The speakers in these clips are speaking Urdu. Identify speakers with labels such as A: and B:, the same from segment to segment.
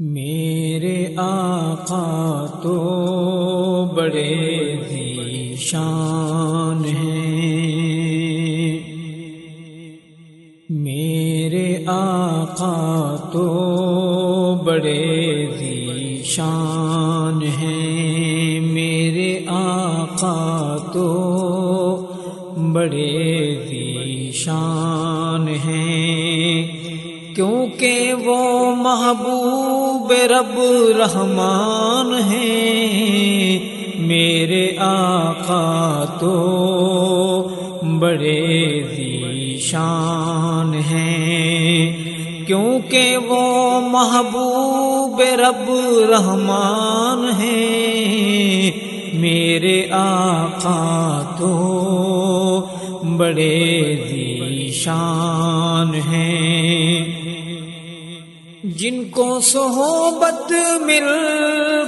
A: میرے آقا تو بڑے شان ہیں۔ میرے آقا تو بڑے شان ہیں۔ میرے آقا تو بڑے شان ہیں۔ کیونکہ وہ محبوب رب رحمان ہیں میرے آقا تو بڑے شان ہیں۔ کیونکہ وہ محبوب رب رحمان ہیں میرے آقا تو بڑے شان ہیں۔ جن کو صحبت مل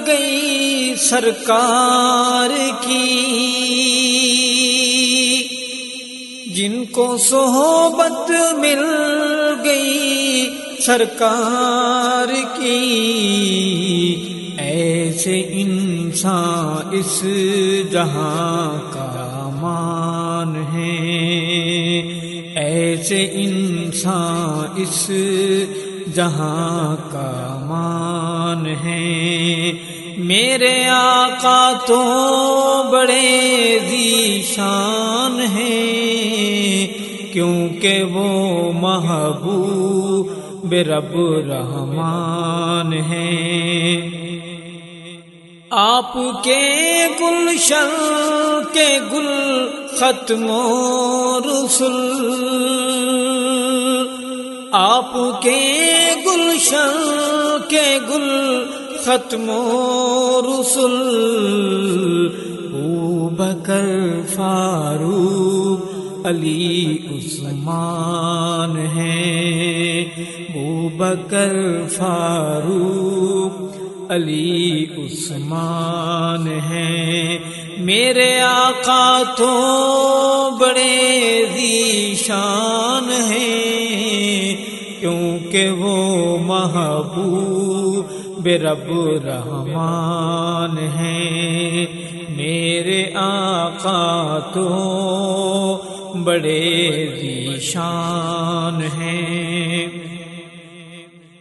A: گئی سرکار کی، جن کو صحبت مل گئی سرکار کی، ایسے انسان اس جہاں کا مان ہے، ایسے انسان اس جہاں کا مان ہے۔ میرے آقا تو بڑے شان ہیں کیونکہ وہ محبوب رب رحمان ہیں آپ کے گلشن کے گل ختم رسول آپ کے گلشن کے گل ختم رسول او بکر فاروق علی عثمان ہے او بکر فاروق علی عثمان ہے میرے آقا تو بڑے شان محبوب رب رحمان ہیں۔ میرے آقا تو بڑے شان ہیں۔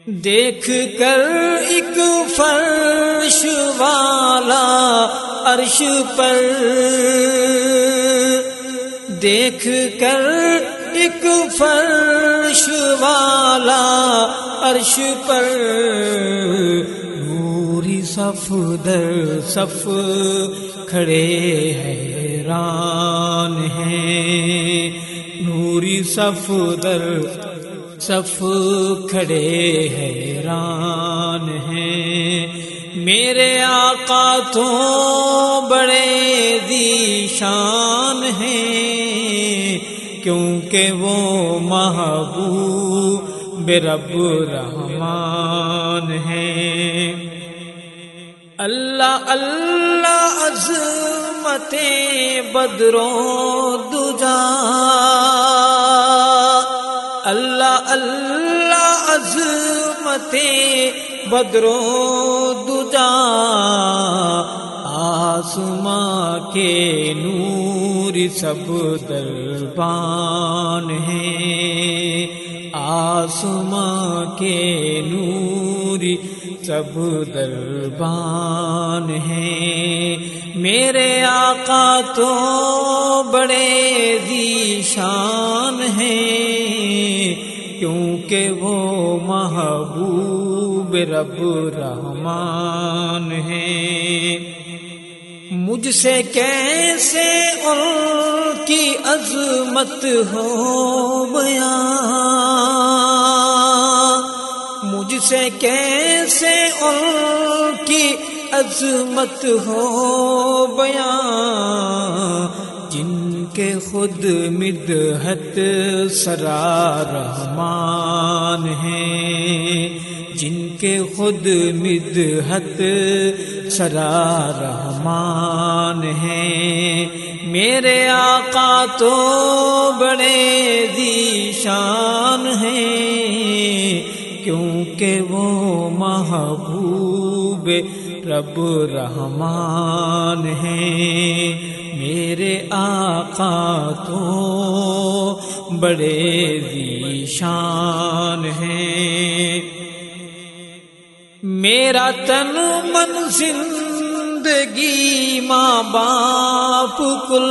A: دیکھ کر ایک فرش والا عرش پر۔ دیکھ کر ایک فرش والا عرش پر نوری صف در صف کھڑے حیران ہیں۔ نوری صف در صف کھڑے حیران ہیں۔ میرے آقا تو بڑے شان ہیں۔ کیونکہ وہ محبوب رب رحمان ہیں اللہ اللہ عظمت بدرو دجا۔ اللہ اللہ عظمت بدرو دجا۔ آسماں کے نور سب دربان ہیں آسماں کے نور سب دربان ہیں میرے آقا تو بڑے شان ہیں کیونکہ وہ محبوب رب رحمان ہیں مجھ سے کیسے ان کی عظمت ہو بیان۔ مجھ سے کیسے ان کی عظمت ہو بیان۔ جن کے خود مدحت سرا رحمان ہیں۔ جن کے خود مدحت سرا رحمان ہیں۔ میرے آقا تو بڑے شان ہیں۔ کیونکہ وہ محبوب رب رحمان ہیں۔ میرے آقا تو بڑے شان ہیں۔ میرا تن من زندگی ماں باپ کل،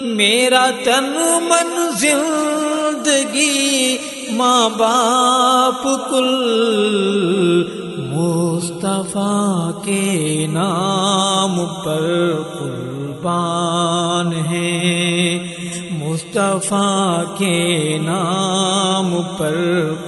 A: میرا تن من زندگی ماں باپ کل، مصطفیٰ کے نام پر قربان ہے۔ مصطفیٰ کے نام پر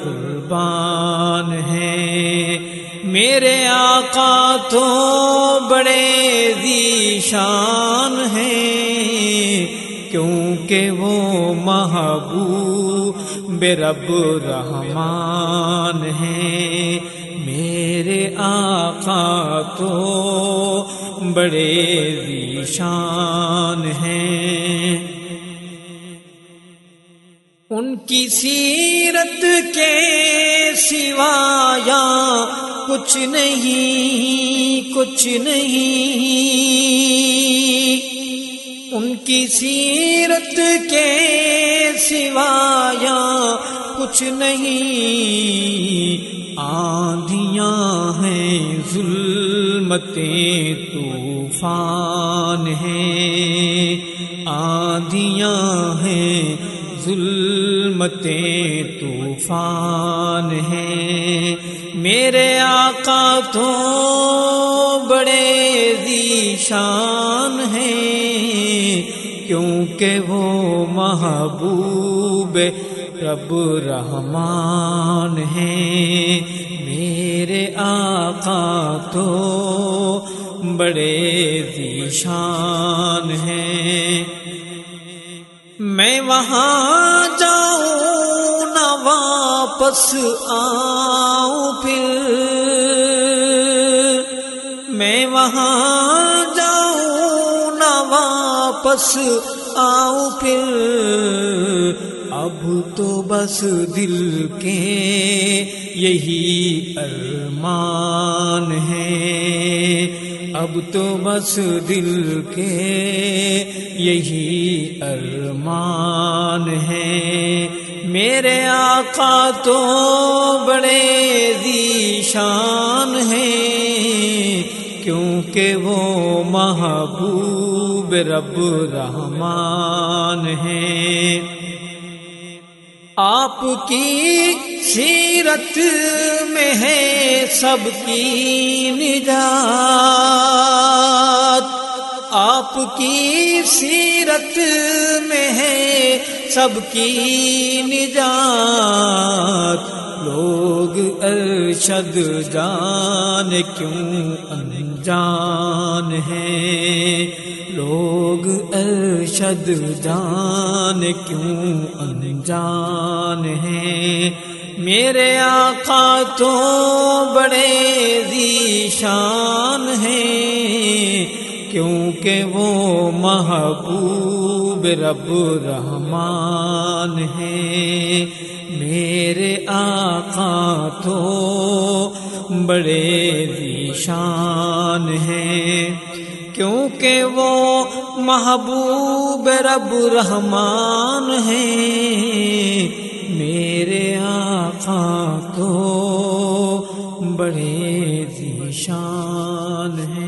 A: قربان ہے۔ میرے آقا تو بڑے دیشان ہیں کیونکہ وہ محبوب رب رحمان ہیں میرے آقا تو بڑے ذیشان ہیں ان کی سیرت کے سوایا کچھ نہیں کچھ نہیں۔ ان کی سیرت کے سوایا کچھ نہیں۔ آندیاں ہیں، ظلمتیں، طوفان ہیں۔ آندیاں ظلمتیں طوفان ہیں۔ میرے آقا تو بڑے ذیشان ہیں۔ کیونکہ وہ محبوب رب رحمان ہے میرے آقا تو بڑے ذیشان ہیں۔ میں وہاں جاؤں، نہ واپس آؤں پھر۔ میں وہاں جاؤں، نہ واپس آؤں پھر۔ اب تو بس دل کے یہی ارمان ہے اب تو بس دل کے یہی ارمان ہے میرے آقا تو بڑے دیشان ہیں۔ کیونکہ وہ محبوب رب رحمان ہیں۔ آپ کی سیرت میں ہے سب کی نجات۔ آپ کی سیرت میں ہے سب کی نجات۔ لوگ ارشد جان کیوں انجان ہے لوگ ارشد جان کیوں انجان ہے میرے آقا تو بڑے ذیشان ہیں، کیونکہ وہ محبوب رب رحمان ہے میرے آقا تو بڑے ذیشان ہیں، کیونکہ وہ محبوب رب رحمان ہیں۔ میرے آقا تو بڑے ذیشان ہیں